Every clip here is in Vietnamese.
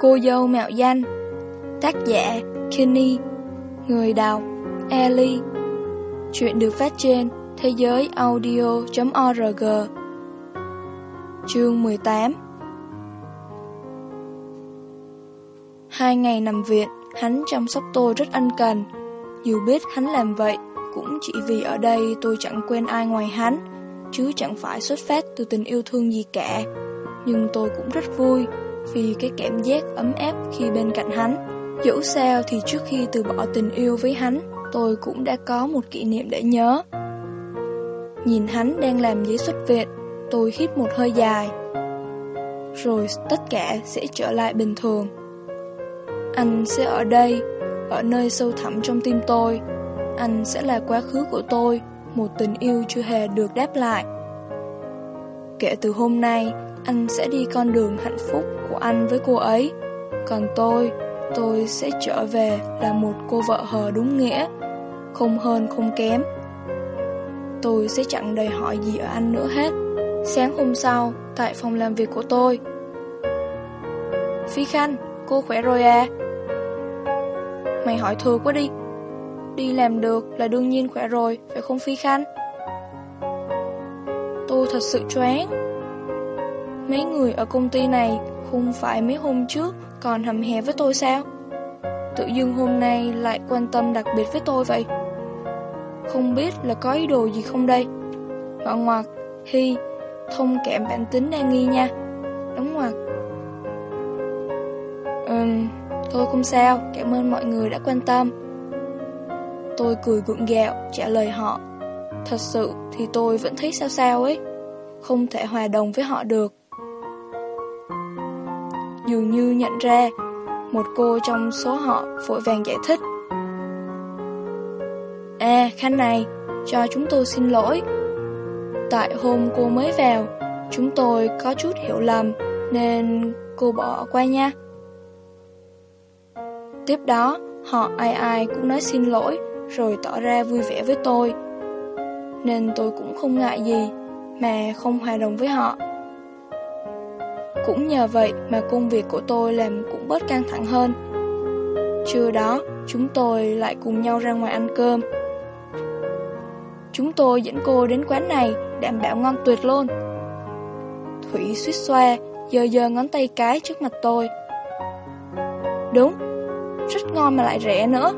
Cô dâu mạo danh Tác giả Kenny Người đọc Ellie Chuyện được phát trên thế giới audio.org Chương 18 Hai ngày nằm viện, hắn chăm sóc tôi rất ân cần. Dù biết hắn làm vậy, cũng chỉ vì ở đây tôi chẳng quên ai ngoài hắn, chứ chẳng phải xuất phát từ tình yêu thương gì cả. Nhưng tôi cũng rất vui vì cái cảm giác ấm áp khi bên cạnh hắn. Dẫu sao thì trước khi từ bỏ tình yêu với hắn, tôi cũng đã có một kỷ niệm để nhớ. Nhìn hắn đang làm giấy xuất viện, tôi hít một hơi dài. Rồi tất cả sẽ trở lại bình thường. Anh sẽ ở đây, ở nơi sâu thẳm trong tim tôi. Anh sẽ là quá khứ của tôi, một tình yêu chưa hề được đáp lại. Kể từ hôm nay, anh sẽ đi con đường hạnh phúc của anh với cô ấy. Còn tôi, tôi sẽ trở về là một cô vợ hờ đúng nghĩa, không hơn không kém. Tôi sẽ chẳng đòi hỏi gì ở anh nữa hết. Sáng hôm sau, tại phòng làm việc của tôi. Phi Khanh, cô khỏe rồi à? Mày hỏi thừa quá đi. Đi làm được là đương nhiên khỏe rồi, phải không Phi Khanh? Tôi thật sự choáng. Mấy người ở công ty này không phải mấy hôm trước còn hầm hè với tôi sao? Tự dưng hôm nay lại quan tâm đặc biệt với tôi vậy? Không biết là có ý đồ gì không đây? Mở ngoặc, Hi, thông cảm bản tính đang nghi nha. Đóng ngoặc. Ừm, tôi không sao, cảm ơn mọi người đã quan tâm. Tôi cười gượng gạo, trả lời họ. Thật sự thì tôi vẫn thấy sao sao ấy. Không thể hòa đồng với họ được. Dường như nhận ra, một cô trong số họ vội vàng giải thích. À, Khanh này, cho chúng tôi xin lỗi. Tại hôm cô mới vào, chúng tôi có chút hiểu lầm, nên cô bỏ qua nha. Tiếp đó, họ ai ai cũng nói xin lỗi, rồi tỏ ra vui vẻ với tôi. Nên tôi cũng không ngại gì, mà không hòa đồng với họ. Cũng nhờ vậy mà công việc của tôi làm cũng bớt căng thẳng hơn. Trưa đó, chúng tôi lại cùng nhau ra ngoài ăn cơm. Chúng tôi dẫn cô đến quán này, đảm bảo ngon tuyệt luôn. Thủy suýt xoa, giờ giờ ngón tay cái trước mặt tôi. Đúng, rất ngon mà lại rẻ nữa.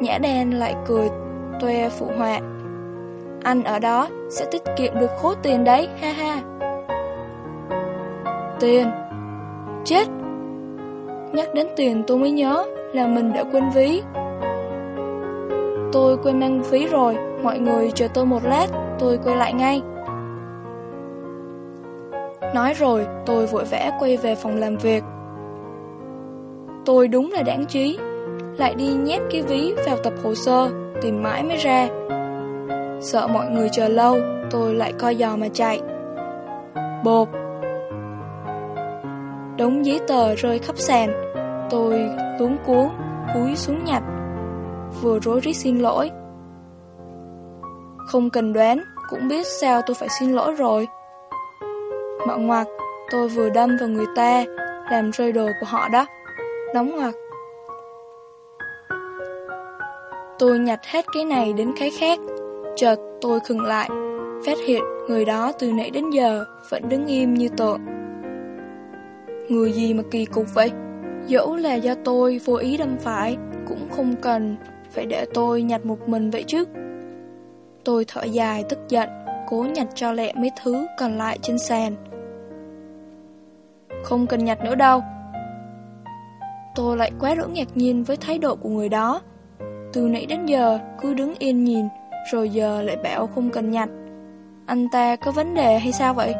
Nhã đen lại cười, toe phụ họa. Anh ở đó sẽ tiết kiệm được khối tiền đấy, ha ha. Tiền. Chết. Nhắc đến tiền tôi mới nhớ là mình đã quên ví. Tôi quên mang ví rồi, Mọi người chờ tôi một lát, Tôi quay lại ngay. Nói rồi, tôi vội vã quay về phòng làm việc. Tôi đúng là đáng trí Lại đi nhét cái ví vào tập hồ sơ, Tìm mãi mới ra. Sợ mọi người chờ lâu, Tôi lại coi giò mà chạy. Bột Đống giấy tờ rơi khắp sàn. Tôi luống cuốn Cúi xuống nhặt. Vừa rối rít xin lỗi. Không cần đoán, Cũng biết sao tôi phải xin lỗi rồi. Mạo ngoặc Tôi vừa đâm vào người ta, Làm rơi đồ của họ đó. Đóng ngoặc Tôi nhặt hết cái này đến cái khác. Chợt tôi khừng lại, Phát hiện người đó từ nãy đến giờ Vẫn đứng im như tượng. Người gì mà kỳ cục vậy? Dẫu là do tôi vô ý đâm phải, cũng không cần phải để tôi nhặt một mình vậy chứ. Tôi thở dài tức giận, cố nhặt cho lẹ mấy thứ còn lại trên sàn. Không cần nhặt nữa đâu. Tôi lại quá đỗi ngạc nhiên với thái độ của người đó. Từ nãy đến giờ cứ đứng yên nhìn, rồi giờ lại bảo không cần nhặt. Anh ta có vấn đề hay sao vậy?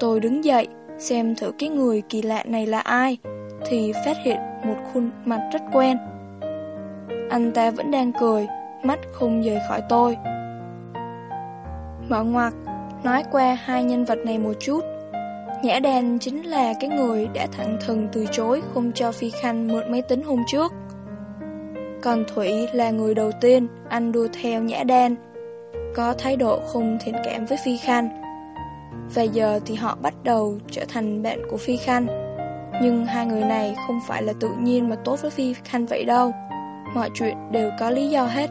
Tôi đứng dậy, xem thử cái người kỳ lạ này là ai, thì phát hiện một khuôn mặt rất quen. Anh ta vẫn đang cười, mắt không rời khỏi tôi. Mở ngoặc, nói qua hai nhân vật này một chút. Nhã đàn chính là cái người đã thẳng thừng từ chối không cho Phi Khanh mượn máy tính hôm trước. Còn Thủy là người đầu tiên anh đua theo Nhã đan, có thái độ không thiện cảm với Phi Khanh. Và giờ thì họ bắt đầu trở thành bạn của Phi Khanh Nhưng hai người này không phải là tự nhiên mà tốt với Phi Khanh vậy đâu. Mọi chuyện đều có lý do hết.